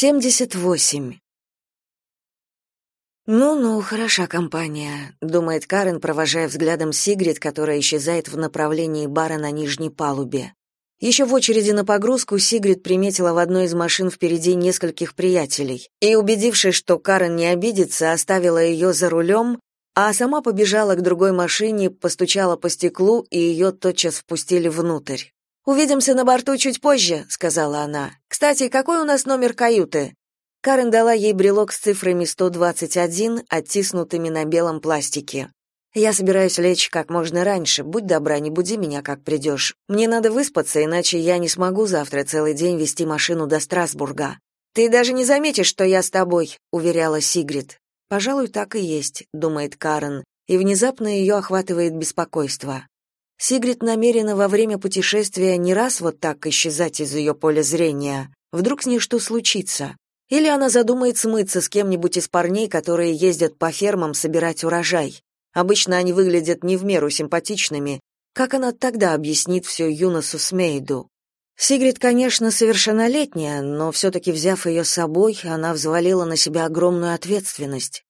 78. «Ну-ну, хороша компания», — думает Карен, провожая взглядом Сигрид, которая исчезает в направлении бара на нижней палубе. Еще в очереди на погрузку Сигрид приметила в одной из машин впереди нескольких приятелей и, убедившись, что Карен не обидится, оставила ее за рулем, а сама побежала к другой машине, постучала по стеклу, и ее тотчас впустили внутрь. «Увидимся на борту чуть позже», — сказала она. «Кстати, какой у нас номер каюты?» Карен дала ей брелок с цифрами 121, оттиснутыми на белом пластике. «Я собираюсь лечь как можно раньше. Будь добра, не буди меня, как придешь. Мне надо выспаться, иначе я не смогу завтра целый день вести машину до Страсбурга. Ты даже не заметишь, что я с тобой», — уверяла Сигрид. «Пожалуй, так и есть», — думает Карен, и внезапно ее охватывает беспокойство. Сигрид намерена во время путешествия не раз вот так исчезать из ее поля зрения. Вдруг с ней что случится? Или она задумает смыться с кем-нибудь из парней, которые ездят по фермам собирать урожай. Обычно они выглядят не в меру симпатичными. Как она тогда объяснит все Юносу Смейду? Сигрид, конечно, совершеннолетняя, но все-таки, взяв ее с собой, она взвалила на себя огромную ответственность.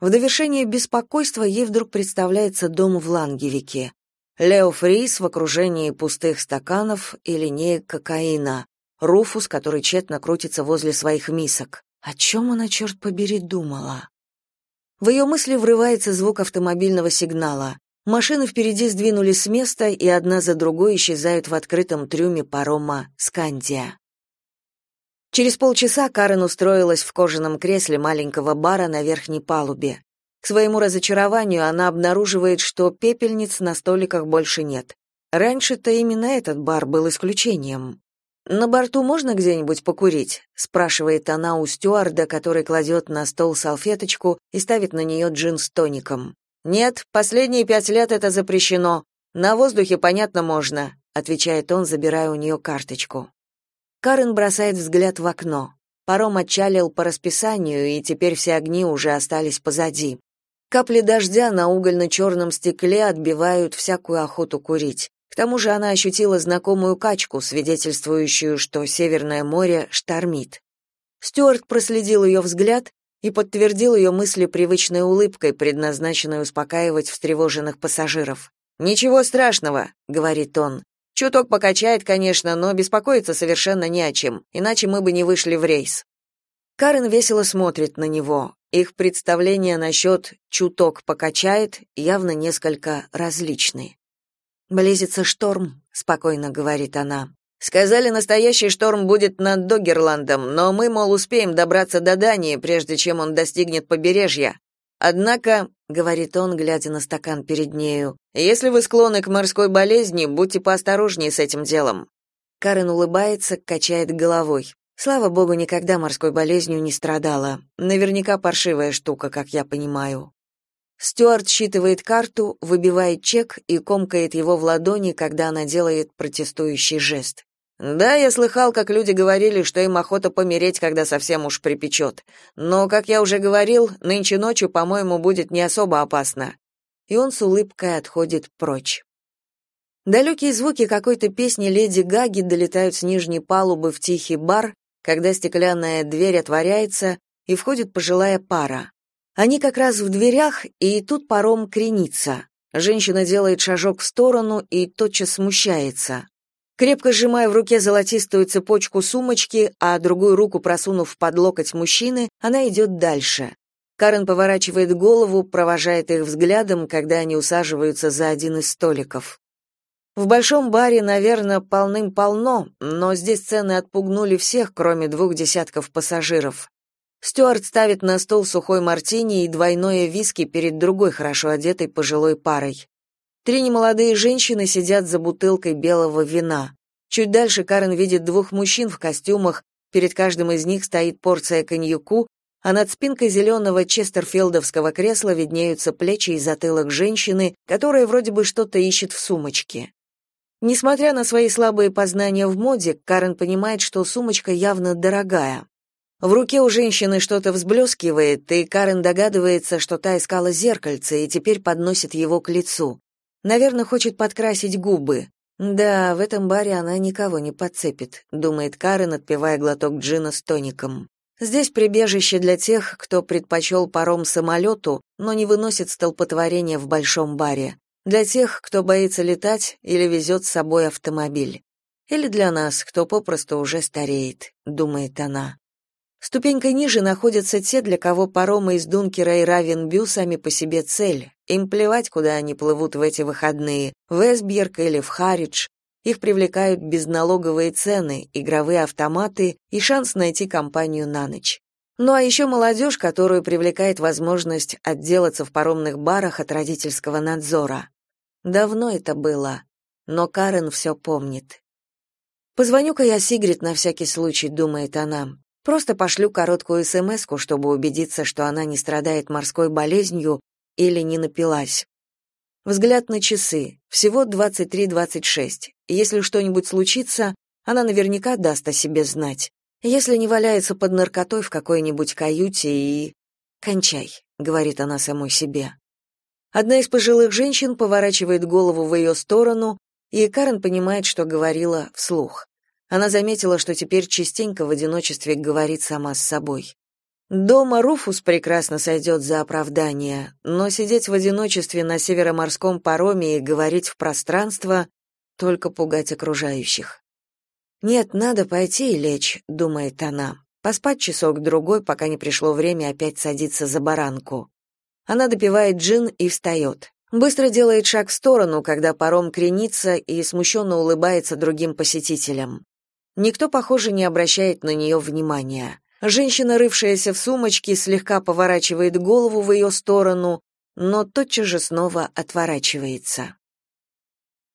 В довершение беспокойства ей вдруг представляется дом в Лангевике. Лео Фрис в окружении пустых стаканов и линеек кокаина. Руфус, который тщетно крутится возле своих мисок. О чем она, черт побери, думала? В ее мысли врывается звук автомобильного сигнала. Машины впереди сдвинулись с места и одна за другой исчезают в открытом трюме парома «Скандия». Через полчаса Карен устроилась в кожаном кресле маленького бара на верхней палубе. Своему разочарованию она обнаруживает, что пепельниц на столиках больше нет. Раньше-то именно этот бар был исключением. «На борту можно где-нибудь покурить?» — спрашивает она у стюарда, который кладет на стол салфеточку и ставит на нее джин с тоником. «Нет, последние пять лет это запрещено. На воздухе, понятно, можно», — отвечает он, забирая у нее карточку. Карен бросает взгляд в окно. Паром отчалил по расписанию, и теперь все огни уже остались позади. Капли дождя на угольно-черном стекле отбивают всякую охоту курить. К тому же она ощутила знакомую качку, свидетельствующую, что Северное море штормит. Стюарт проследил ее взгляд и подтвердил ее мысли привычной улыбкой, предназначенной успокаивать встревоженных пассажиров. «Ничего страшного», — говорит он. «Чуток покачает, конечно, но беспокоиться совершенно не о чем, иначе мы бы не вышли в рейс». Карен весело смотрит на него. Их представления насчет «чуток покачает» явно несколько различны. «Близится шторм», — спокойно говорит она. «Сказали, настоящий шторм будет над Догерландом, но мы, мол, успеем добраться до Дании, прежде чем он достигнет побережья. Однако, — говорит он, глядя на стакан перед нею, — если вы склонны к морской болезни, будьте поосторожнее с этим делом». Карен улыбается, качает головой. Слава богу, никогда морской болезнью не страдала. Наверняка паршивая штука, как я понимаю. Стюарт считывает карту, выбивает чек и комкает его в ладони, когда она делает протестующий жест. Да, я слыхал, как люди говорили, что им охота помереть, когда совсем уж припечет. Но, как я уже говорил, нынче ночью, по-моему, будет не особо опасно. И он с улыбкой отходит прочь. Далекие звуки какой-то песни леди Гаги долетают с нижней палубы в тихий бар, когда стеклянная дверь отворяется, и входит пожилая пара. Они как раз в дверях, и тут паром кренится. Женщина делает шажок в сторону и тотчас смущается. Крепко сжимая в руке золотистую цепочку сумочки, а другую руку просунув под локоть мужчины, она идет дальше. Карен поворачивает голову, провожает их взглядом, когда они усаживаются за один из столиков. В большом баре, наверное, полным-полно, но здесь цены отпугнули всех, кроме двух десятков пассажиров. Стюарт ставит на стол сухой мартини и двойное виски перед другой хорошо одетой пожилой парой. Три немолодые женщины сидят за бутылкой белого вина. Чуть дальше Карен видит двух мужчин в костюмах, перед каждым из них стоит порция коньяку, а над спинкой зеленого честерфилдовского кресла виднеются плечи и затылок женщины, которая вроде бы что-то ищет в сумочке. Несмотря на свои слабые познания в моде, Карен понимает, что сумочка явно дорогая. В руке у женщины что-то взблескивает, и Карен догадывается, что та искала зеркальце и теперь подносит его к лицу. Наверное, хочет подкрасить губы. Да, в этом баре она никого не подцепит, думает Карен, отпивая глоток джина с тоником. Здесь прибежище для тех, кто предпочел паром самолету, но не выносит столпотворения в большом баре. Для тех, кто боится летать или везет с собой автомобиль. Или для нас, кто попросту уже стареет, думает она. Ступенькой ниже находятся те, для кого паромы из Дункера и Равенбю сами по себе цель. Им плевать, куда они плывут в эти выходные, в Эсбьерг или в Харидж. Их привлекают безналоговые цены, игровые автоматы и шанс найти компанию на ночь. Ну а еще молодежь, которую привлекает возможность отделаться в паромных барах от родительского надзора. Давно это было, но Карен все помнит. «Позвоню-ка я Сигрид на всякий случай», — думает она. Просто пошлю короткую СМСку, чтобы убедиться, что она не страдает морской болезнью или не напилась. Взгляд на часы. Всего 23:26. Если что-нибудь случится, она наверняка даст о себе знать. Если не валяется под наркотой в какой-нибудь каюте и кончай, говорит она самой себе. Одна из пожилых женщин поворачивает голову в ее сторону, и Карен понимает, что говорила вслух. Она заметила, что теперь частенько в одиночестве говорит сама с собой. Дома Руфус прекрасно сойдет за оправдание, но сидеть в одиночестве на североморском пароме и говорить в пространство — только пугать окружающих. «Нет, надо пойти и лечь», — думает она, поспать часок-другой, пока не пришло время опять садиться за баранку. Она допивает джин и встает. Быстро делает шаг в сторону, когда паром кренится и смущенно улыбается другим посетителям. Никто, похоже, не обращает на нее внимания. Женщина, рывшаяся в сумочке, слегка поворачивает голову в ее сторону, но тотчас же снова отворачивается.